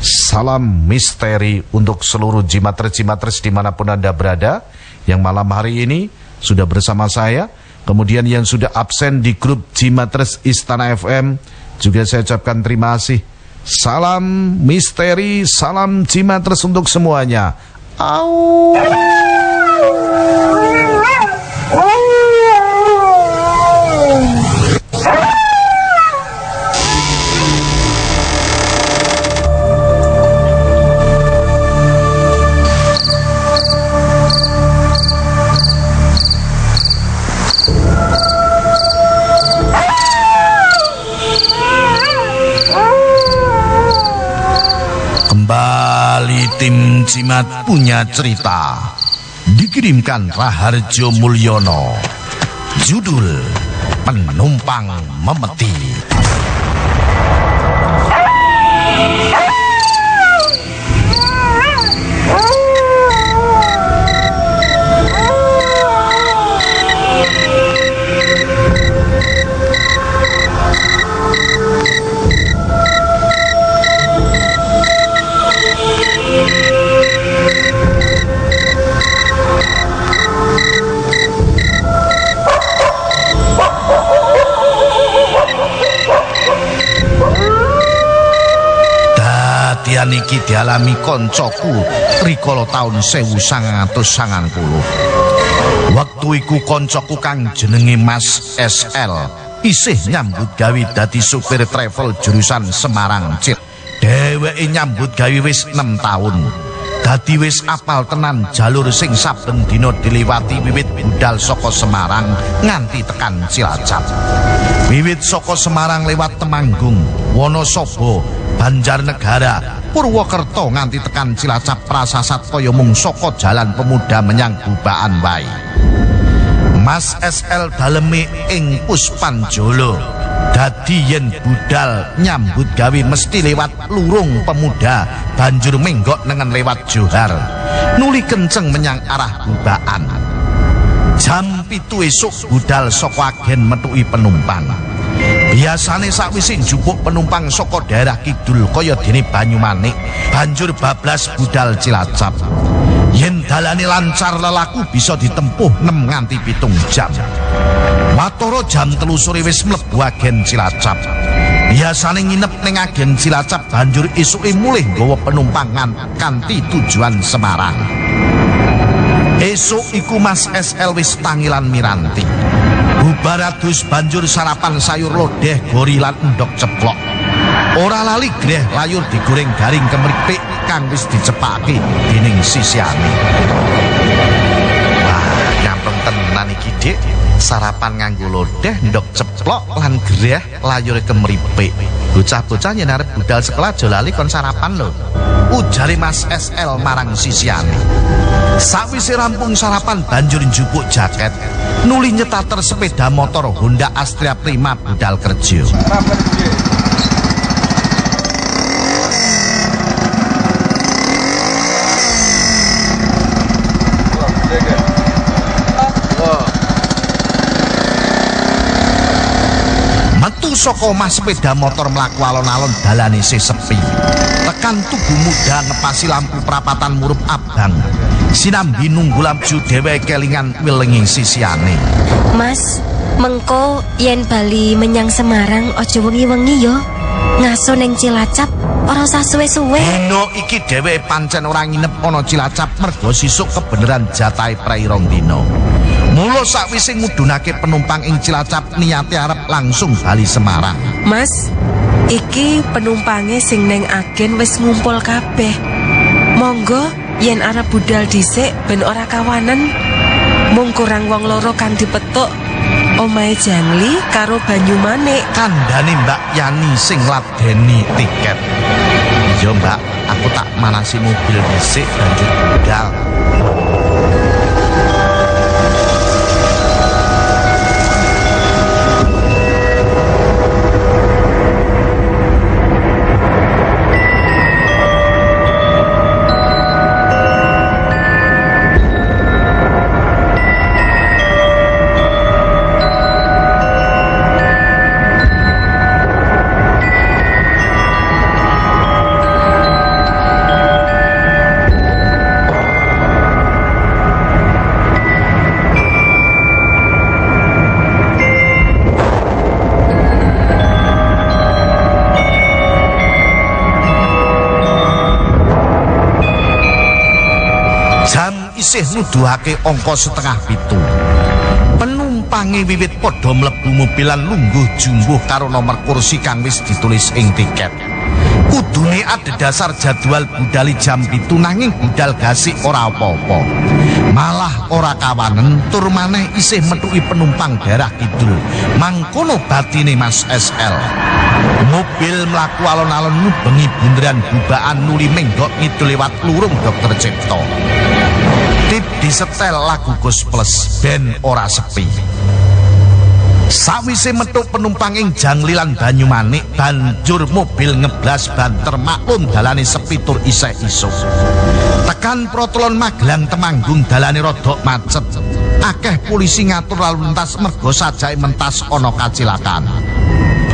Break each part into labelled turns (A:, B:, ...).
A: Salam misteri untuk seluruh jimatres-jimatres di mana pun Anda berada Yang malam hari ini sudah bersama saya. Kemudian yang sudah absen di grup Jimatres Istana FM Juga saya ucapkan terima kasih. Salam misteri, salam Jimatres untuk semuanya. Au. Tim Cimat punya cerita. Dikirimkan Raharjo Mulyono. Judul Penumpang Memeti Dadian iki dialami koncoku rikala taun 1990. Waktu iku koncoku kang jenenge Mas SL isih nyambut gawe dadi supir travel jurusan Semarang Cit. Dheweke nyambut gawe wis 6 taun. Dadi wis apal tenan jalur sing saben dina diliwati wiwit budal saka Semarang nganti tekan Cilacap. Wiwit saka Semarang lewat Temanggung, Wonosobo, Banjarnegara, Purwokerto nganti tekan Cilacap prasasat kaya mung saka jalan pemuda menyang Bubaan wae. Mas SL daleme ing Puspanjolo. Dadi yen budal nyambut gawe mesti lewat lurung pemuda banjur menggok nengen lewat Johar. Nuli kenceng menyang arah Bubaan. Jam pitu esuk budal saka agen penumpang. Biasane sakwise njupuk penumpang saka daerah kidul kaya dene Banyumanik, banjur bablas budal Cilacap. Yen dalane lancar lelaku bisa ditempuh 6 nganti pitung jam. Watara jam telu sore wis mlebu agen Cilacap. Biasane nginep ning agen Cilacap banjur esuke mulih nggawa penumpang kanthi tujuan Semarang. Esuk iku Mas SL wis tangilan miranti. Bubaradus banjur sarapan sayur lodeh gorilan endok ceplok. Ora lali greh layur digoreng garing kemripik kang wis dicepake dening sisiane. Wah, nyampeng tenan iki, Dik. Sarapan nganggo lodeh, ndok ceplok lan greh layur kemripik. Bocah-bocah yen arep budal sekolah aja lali kon sarapan lho. Ujare Mas SL marang sisiane. Sawise rampung sarapan banjur njupuk jaket, nuli nyetater sepeda motor Honda Astria Prima budal kerja. Saka omah sepeda motor mlaku alon-alon dalane isih sepi. Tekan tugu muda ngepasi lampu perapatan murup abang. Sinambi nunggu lampu dheweke kelingan wilengi sisiane.
B: Mas, mengko yen bali menyang Semarang aja wengi-wengi yo. Ngaso ning Cilacap ora usah suwe-suwe.
A: Dino iki dheweke pancen ora nginep ana Cilacap mergo sisuk kebeneran jatahe prairong dino. Mula sakwise ngudunake penumpang ing Cilacap niate arep langsung bali Semarang.
C: Mas, iki penumpange sing neng agen wis ngumpul kabeh. Monggo yen arep budal dhisik ben ora kawanen. Mung kurang wong loro kan dipetuk. Omahe Jangli karo Banyumanik.
A: Kandhane Mbak Yani sing ladeni tiket. Iya, Mbak, aku tak manasi mobil dhisik banjur budal. Isih nuduhake angka setengah pitu. Penumpange wiwit padha mlebu mobilan lungguh jumbuh karo nomor kursi kang wis ditulis ing tiket. Kudune ada jadwal budali jam pitu nanging budal gasik ora apa-apa. Malah ora kawanen tur maneh isih metuki penumpang daerah kidul. Mangkono batine Mas SL. Mobil mlaku alon-alon nubengi bunderan bubaan nuli menggok ngidul lewat lurung Dokter Cipto. Tip disetel lagu Gus Plus ben ora sepi. Sawise metu penumpang ing janglilan Banyumanik banjur mobil ngeblas banter maklum dalane sepi tur isih isuk. Tekan protolon Magelang Temanggung dalane rodok macet. Akeh polisi ngatur lalu lintas mergo sajake mentas ana kacilakan.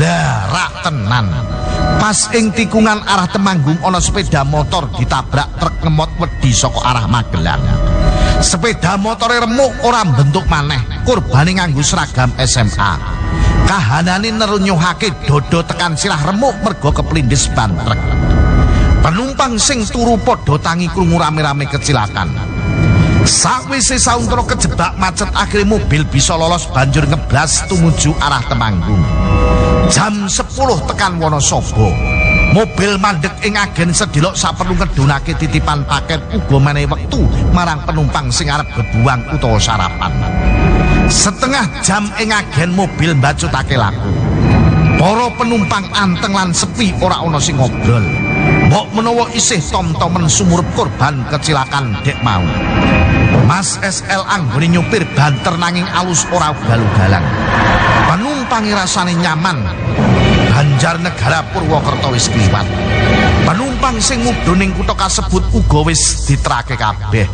A: Lah rak tenan. Pas ing tikungan arah Temanggung ana sepeda motor ditabrak truk ngemot wedi saka arah Magelang. Sepeda motore remuk ora bentuk maneh, kurbane nganggo seragam SMA. Kahanane nerunyuhake dodo tekan sirah remuk mergo keplindis ban truk. Penumpang sing turu padha tangi krungu rame-rame kecelakaan. Sakwise sauntara kejebak macet akhirnya mobil bisa lolos banjur ngeblas tumuju arah Temanggung. Jam 10 tekan Wonosobo. Mobil mandek ing agen sedilok saperlu ngedunake titipan paket uga menehi wektu marang penumpang sing arep bebuang utawa sarapan. Setengah jam ing agen mobil mbacutake laku. Para penumpang anteng lan sepi ora ana sing ngobrol. Mbok menawa isih tom-tomen sumurup korban kecelakaan dek mau. Mas SL anggone nyupir banter nanging alus ora ugal-ugalan. Penumpangi rasane nyaman. Banjarnegara Purwokerto wis kliwat. Penumpang sing mudhun ing kutha kasebut uga wis ditrake kabeh.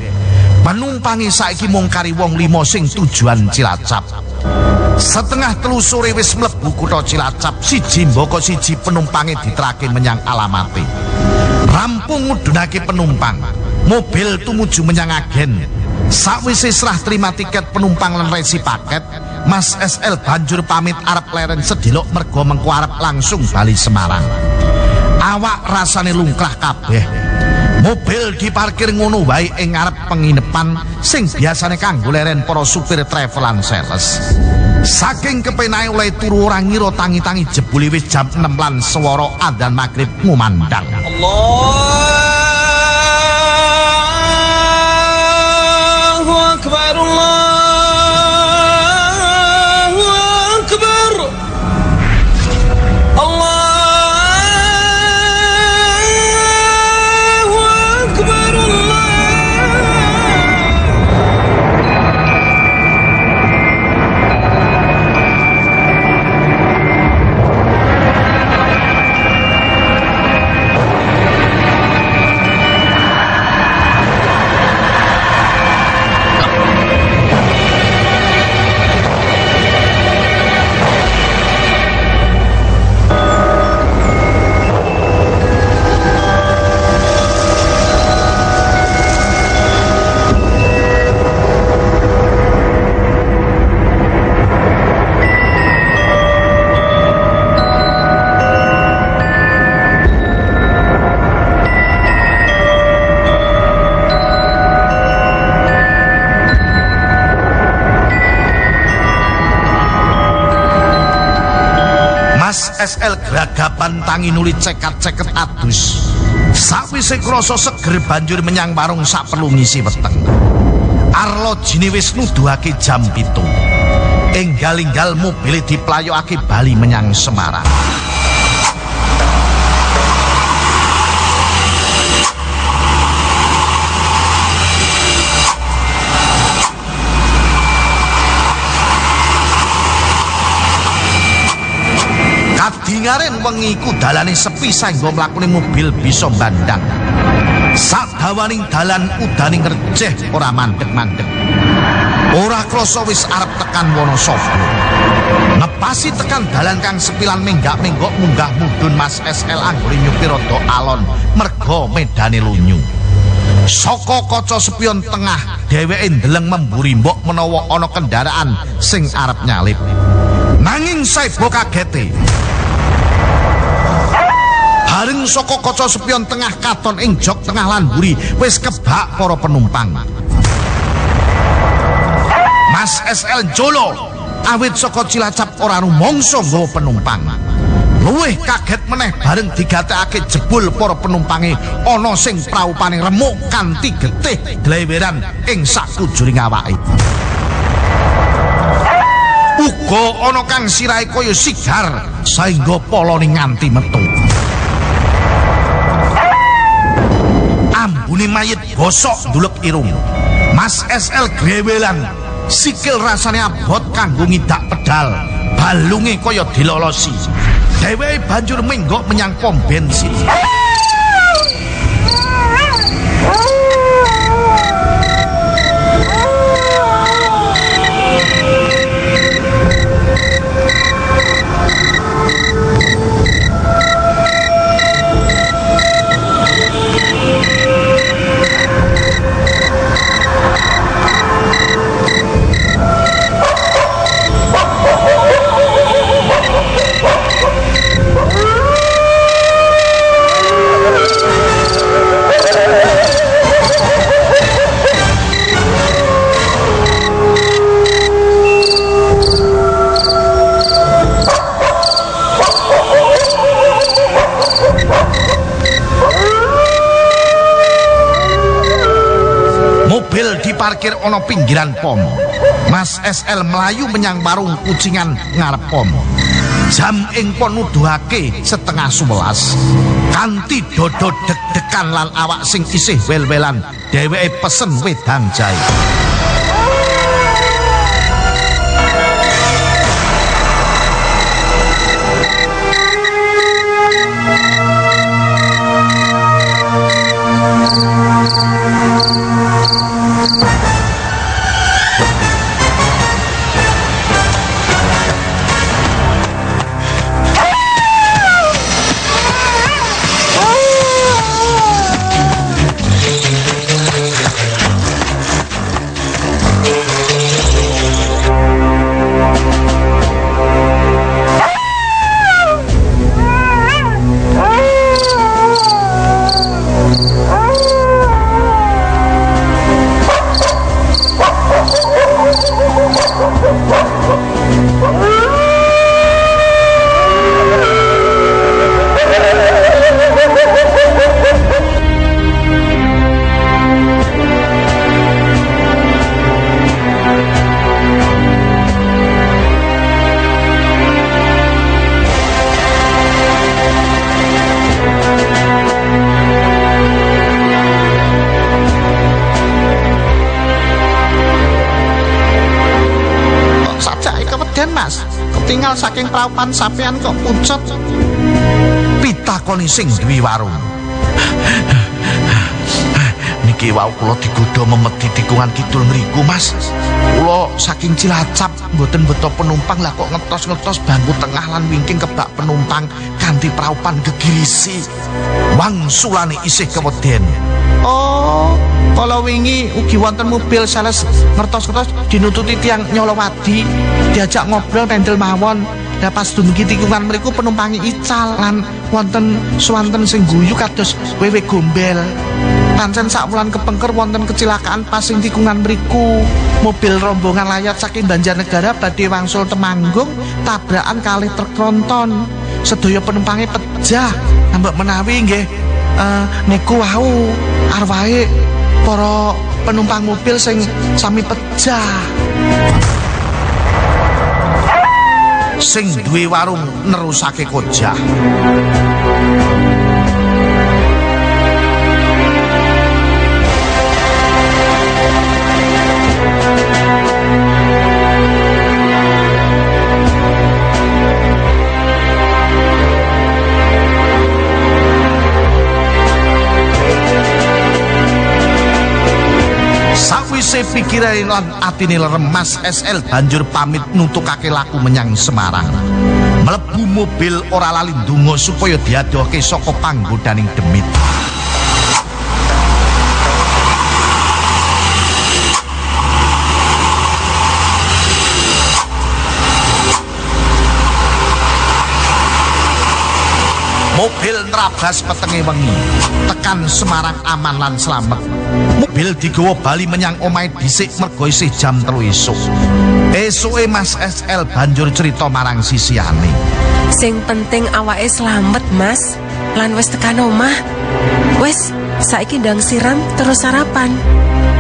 A: Penumpangi saiki mung kari wong limo sing tujuan Cilacap. Setengah telu sore wis mlebu kutha Cilacap, siji mboko siji penumpange ditrake menyang alamate. Rampung ngudunake penumpang. Mobil tumuju menyang agen. Sakwise serah terima tiket penumpang lan resi paket, Mas SL banjur pamit arep leren sedelok mergo mengko arep langsung Bali Semarang. Awak rasane lungkrah kabeh. Mobil diparkir ngono wae ing ngarep penginepan sing biasane kanggo leren para supir travel and sales. Saking kepenae oleh turu ora ngira tangi-tangi jebule wis jam 6 lan swara adzan magrib ngumandang. Allah SL geragapan tangi nuli cekat-ceket adus. Sakwise krasa seger banjur menyang warung sak perlu ngisi weteng. Arlo jine wis nuduhake jam pitu. Enggal-enggal mobil diplayokake bali menyang Semarang. Kadingaren wengi iku dalane sepi saengga mlakune mobil bisa bandang. Sadawaning dalan udane ngerjeh ora mandek-mandek. Ora krasa wis arep tekan Wonosobo. Ngepasi tekan dalan kang sepilan menggak-menggok munggah mudhun Mas SL anggone nyupir rada alon merga medane lunyu. Saka kaca spion tengah dheweke ndeleng memburi mbok menawa ana kendaraan sing arep nyalip. Nanging saibo kagete. Bareng saka kaca spion tengah katon ing jok tengah lan buri wis kebak para penumpang. Mas SL Jolo awit saka Cilacap ora rumangsa nggawa penumpang. Luwih kaget meneh bareng digatekake jebul para penumpange ana sing praupane remuk kanthi getih dleweran ing sakujuring awake. Uga ana kang sirahe kaya sigar saengga polone nganti metu. Ambune mayit bosok ndulek irung. Mas SL grewelan sikil rasane abot kanggo ngidak pedal. Balunge kaya dilolosi. Dheweke banjur menggok menyang pom bensin pinggiran pom. Mas SL melayu menyang warung kucingan ngarep pom. Jam ing pon nuduhake setengah sebelas. Kanti dodo deg-degan lan awak sing isih wel-welan. Dheweke pesen wedang jahe.
D: Praupan sampean kok pucet.
A: pitakoni sing duwi warung. Niki wau kula digodha memedi tikungan kidul ngriku, Mas. Kula saking Cilacap mboten beto penumpang lah kok ngetos-ngetos bangku tengah lan wingking kebak penumpang kanthi praupan gegirisi. Wangsulane isih keweden.
D: Oh, kalau wingi ugi wonten mobil sales ngertos-ngertos dinututi tiang nyolowadi diajak ngobrol pendel mawon Lah pas dumugi tikungan mriku penumpangi ical lan wonten swanten sing guyu kados wewe gombel. Pancen sak wulan kepengker wonten kecelakaan pas ing tikungan mriku. Mobil rombongan layat saking Banjarnegara badhe wangsul Temanggung tabrakan kalih truk tronton. Sedaya penumpangnya pejah. Mbak menawi nggih eh niku wau arwahe para penumpang mobil sing sami pejah.
A: Sing duwe warung nerusake kojah. Pikirane lan atine lerem Mas SL banjur pamit nutukake laku menyang Semarang. Mlebu mobil ora lali ndonga supaya diadohke saka panggodaning demit. Mobil nerabas petenge wengi tekan Semarang aman lan slamet. Mobil digawa bali menyang omahe dhisik mergo isih jam 3 esuk. Esuke Mas SL banjur cerita marang sisiane.
C: Sing penting awake slamet, Mas. Lan wis tekan omah. Wis, saiki ndang siram terus sarapan.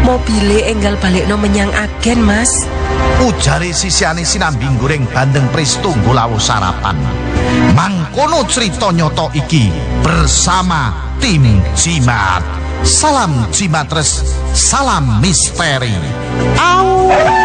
C: Mobile enggal balikno menyang agen, Mas.
A: Ujare sisiane sinambi goreng bandeng presto nggo lawuh sarapan. Mangkono cerita nyoto iki bersama tim Jimat. Salam Jimatres, salam misteri. Au!